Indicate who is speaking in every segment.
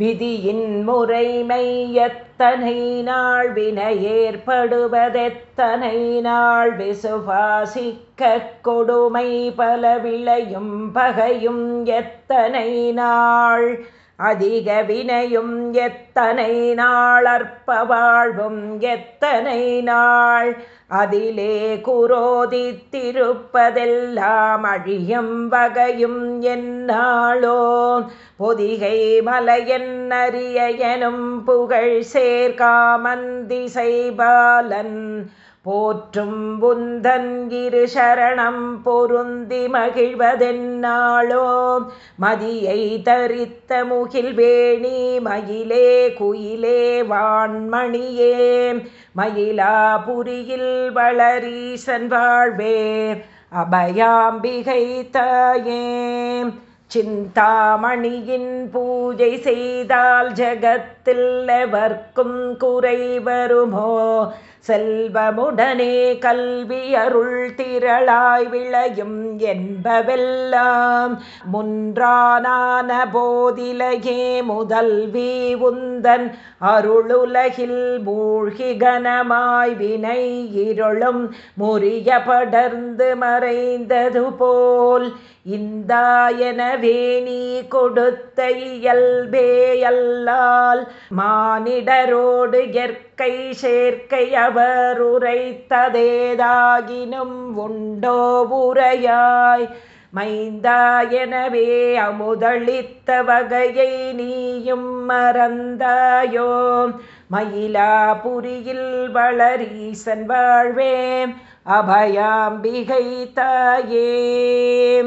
Speaker 1: விதியின் முறைமை எத்தனை நாள் வினையேற்படுவதெத்தனை நாள் விசுவாசிக்க கொடுமை பல விளையும் பகையும் எத்தனை நாள் அதிக வினையும் எத்தனை நாளற்ப வாழ்வும் எத்தனை நாள்? அதிலே குரோதித்திருப்பதெல்லாம் அழியும் வகையும் என்னாளோ பொதிகை மலையன்னறிய எனும் புகழ் சேர்காமந்திசை பாலன் போற்றும் புந்தன் இரு சரணம் பொருந்தி மகிழ்வதென்னாளோ? மதியை தரித்த முகில் வேணி மயிலே குயிலே வான்மணியே. மயிலாபுரியில் வளரீசன் வாழ்வே அபயாம்பிகை தாயே. சிந்தாமணியின் பூஜை செய்தால் ஜகத்தில் எவர்க்கும் குறை வருமோ? செல்வமுடனே கல்வி அருள் திரளாய் விளையும் என்பவெல்லாம் முன்றானான போதிலையே முதல்வி உந்தன் அருளுலகில் மூழ்கி கனமாய் வினை இருளும் முறிய படர்ந்து மறைந்தது போல் இந்தாயனவே நீ கொடுத்த இயல்பேயல்லால் மானிடரோடு இயற்கை சேர்க்கை அவருரைத்ததேதாகினும் உண்டோ உரையாய். மைந்தாயனவே அமுதளித்த வகையை நீயும் மறந்தாயோ. மயிலாபுரியில் வளரீசன் வாழ்வேம் அபயாம்பிகை தாயே.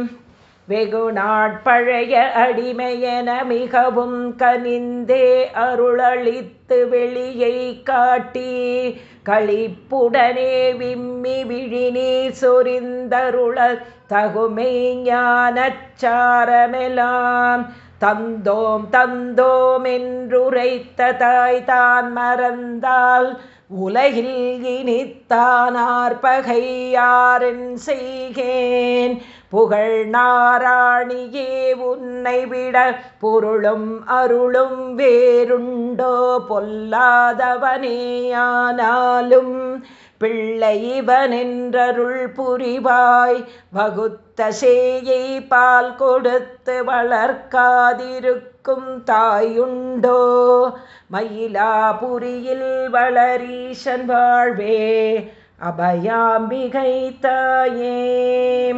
Speaker 1: வெகுநாட்பழைய அடிமையென மிகவும் கனிந்தே அருளளித்து வெளியை காட்டி களிப்புடனே விம்மி விழிநீர் சொரிந்தருள தகுமை ஞானச்சாரமெலாம். தந்தோம் தந்தோம் என்றுரைத்த தாய் தான் மறந்தால் உலகில் இனித்தானார்பகையாரன் செய்கேன். புகழ் நாராணியே உன்னை விட பொருளும் அருளும் வேறுண்டோ பொல்லாதவனேயானாலும் பிள்ளை இவனென்றருள் புரிவாய். வகுத்த சேயை பால் கொடுத்து வளர்க்காதிருக்கும் தாயுண்டோ? மயிலாபுரியில் வளரீசன் வாழ்வே அபயாம்பிகை தாயே.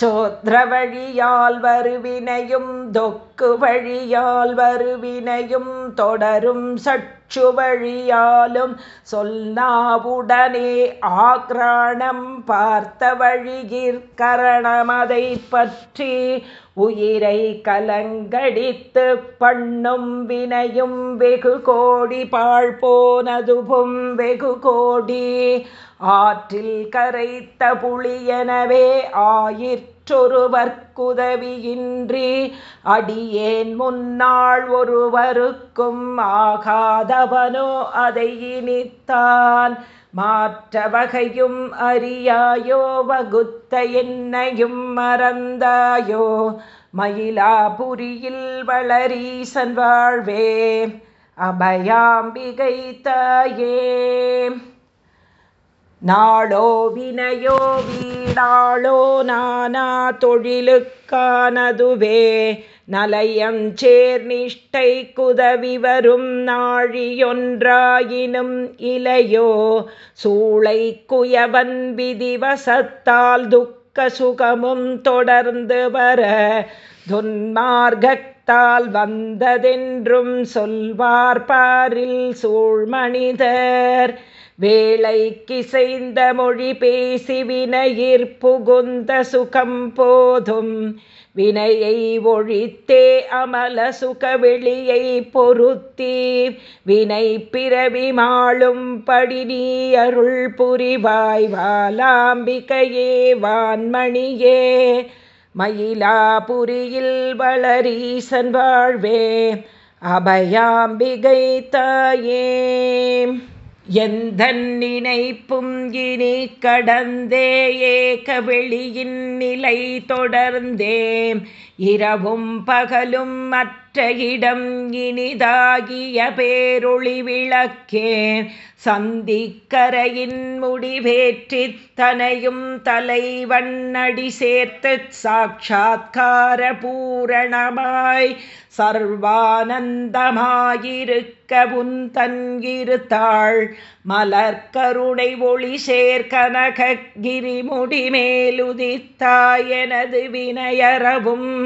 Speaker 1: சோத்ர வழியால் வருவினையும் தொக்கு வழியால் வருவினையும் தொடரும் சற்று சுவழியாலும் சொல்லாவுடனே ஆக்ராணம் பார்த்த வழியிற்கரணமதை பற்றி உயிரை கலங்கடித்து பண்ணும் வினையும் வெகு கோடி பாழ் போனதுவும் வெகு கோடி. ஆற்றில் கரைத்த புளியனவே ஆயிற்று மற்றொருவர்க்குதவியின்றி அடியேன் முன்னாள் ஒருவருக்கும் ஆகாதவனோ அதை இனித்தான். மாற்ற வகையும் அறியாயோ வகுத்த என்னையும் மறந்தாயோ மயிலாபுரியில் வளரீசன் வாழ்வே அபயாம்பிகை தாயே. நாளோ வினையோ வீடாளோ நானா தொழிலுக்கானதுவே. நலையஞ்சேர் நிஷ்டை குதவி வரும் நாழியொன்றாயினும் இலையோ. சூளை குயவன் விதிவசத்தால் துக்க சுகமும் தொடர்ந்து வர. துன்மார்க்கத்தால் வந்ததென்றும் சொல்வார் பாரில் சூழ்மனிதர். வேளைக்கிசைந்த மொழி பேசி வினையிற் புகுந்த சுகம் போதும். வினையை ஒழித்தே அமல சுகவெளியை பொருத்தி வினை பிறவி மாளும் படி நீ அருள் புரிவாய் வாலாம்பிகையே வான்மணியே. மயிலாபுரியில் வளரீசன் வாழ்வே அபயாம்பிகை தாயே. எந்த நினைப்பும் இனி கடந்தே ஏக வெளியின் நிலை தொடர்ந்தேம். இரவும் பகலும் மற்ற இடம் இனிதாகிய பேரொளி விளக்கே. சந்திக்கரையின் முடிவேற்றித் தனையும் தலைவண்ணடி சேர்த்து சாட்சா்கார பூரணமாய் சர்வானந்தமாயிருக்க உன் தன்கிருத்தாள் மலர்கருணை ஒளி சேர்கனகிரி முடிமேலுதித்தாயனது வினையறவும்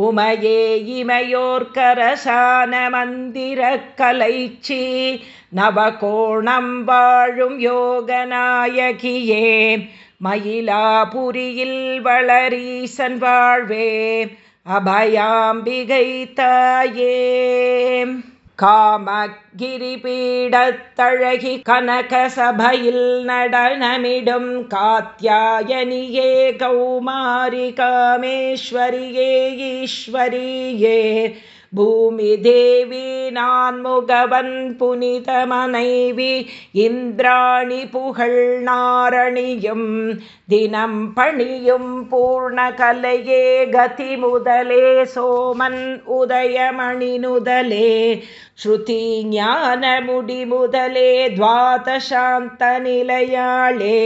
Speaker 1: உமையே இமையோர்கரசான மந்திர கலைச்சி நவகோணம் வாழும் யோகநாயகியே மயிலாபுரியில் வளரீசன் வாழ்வே அபயாம்பிகை தாயே. காமகிரி பீடத்தழகி கனக சபையில் நடனமிடும் காத்தியாயனியே கௌமாரி காமேஸ்வரியே ஈஸ்வரியே பூமி தேவி நான் முகவன் புனித மனைவி இந்திராணி புகழ் நாரணியும் தினம் பணியும் பூர்ண கலையே கதி முதலே சோமன் உதயமணி நுதலே ஸ்ருதி ஞான முடி முதலே துவாதசாந்த நிலையாளே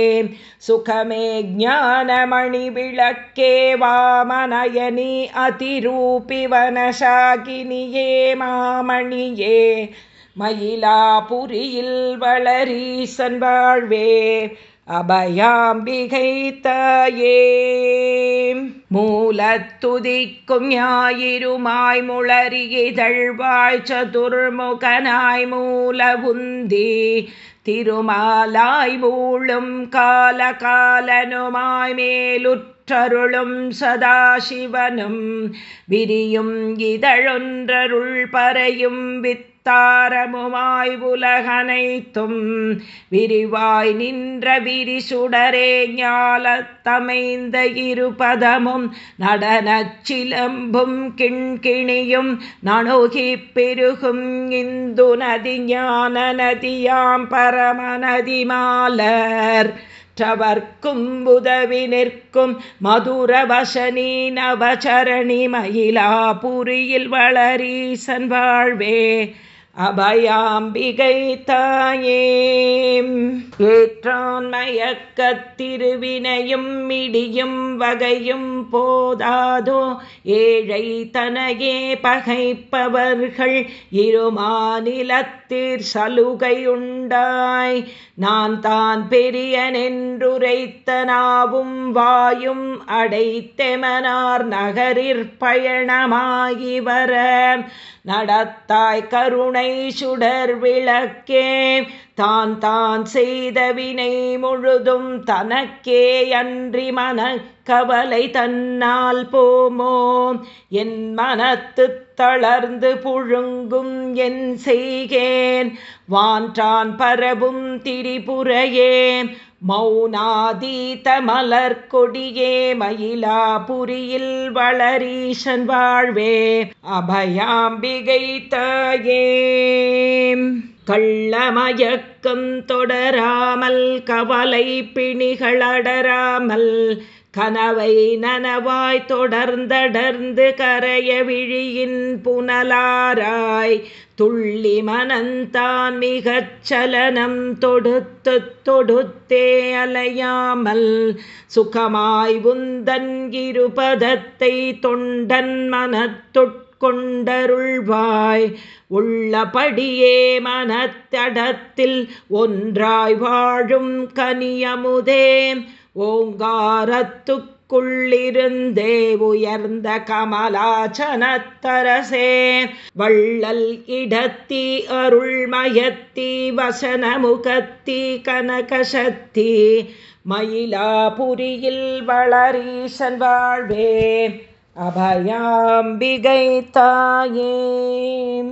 Speaker 1: சுகமே ஞானமணி விளக்கே வாமனயனி அதிரூபி வனசாகி வனசாகினியே மாமணியே மயிலாபுரியில் வளரீசன் வாழ்வே. அபயாம்பிகை தாயே மூலத்துதிக்கும் ஞாயிறுமாய் முளறியிதழ்வாய் சதுர்முகனாய் மூலவுந்தி. திருமாலாய் மூழும் கால காலனுமாய் மேலுற்றருளும் சதாசிவனும். விரியும் இதழொன்றருள் பறையும் வித் தாரமுமாய் உலகனைத்தும் விரிவாய் நின்ற விரிசுடரே ஞாலத்தமைந்த இருபதமும் நடனச் சிலம்பும் கிண்கிணியும் நணுகி பெருகும் இந்து நதி ஞான நதியாம் பரமநதி மாலர். மற்றவர்க்கும் உதவி நிற்கும் மதுரவசனி நவச்சரணி மயிலாபுரியில் வளரீசன் வாழ்வே. அபயாம்பிகை தாயே ஏற்றான்மயக்கத்திருவினையும் மிடியும் வகையும் போதாதோ ஏழை தனையே பகைப்பவர்கள் இருமாநிலத்திற் சலுகையுண்டாய். நான் தான் பெரியனென்றுரைத்தனாவும் வாயும் அடைத்தெமனார் நகரிற் பயணமாகி வர. நடத்தாய் கருணை சுடர் விளக்கே தான் தான் செய்த வினை முழுதும் தனக்கே அன்றி மன கவலை தன்னால் போமோ? என் மனத்து தளர்ந்து புழுங்கும் என் செய்கேன் வான்றான் பரவும் திரிபுரையே மௌனாதீத மலர் மயிலாபுரியில் வளரீசன் வாழ்வே அபயாம்பிகை தாயே கள்ளமயக்கம் தொடராமல் கவலை பிணிகளடராமல் கனவை நனவாய் தொடர்ந்தடர்ந்து கரைய விழியின் புனலாராய் துள்ளி மனந்தான் மிகச் சலனம் தொடுத்து தொடுத்தே அலையாமல் சுகமாய் உந்தன் இருபதத்தை தொண்டன் மனத்தொட்கொண்டருள்வாய் உள்ளபடியே மனத்தடத்தில் ஒன்றாய் வாழும் கனியமுதே ஓங்காரத்துக்குள்ளிருந்தே உயர்ந்த கமலாச்சனத்தரசே. வள்ளல் இடத்தி அருள்மயத்தி வசனமுகத்தி கனகசக்தி மயிலாபுரியில் வளரீசன் வாழ்வே. அபயாம்பிகை தாயே.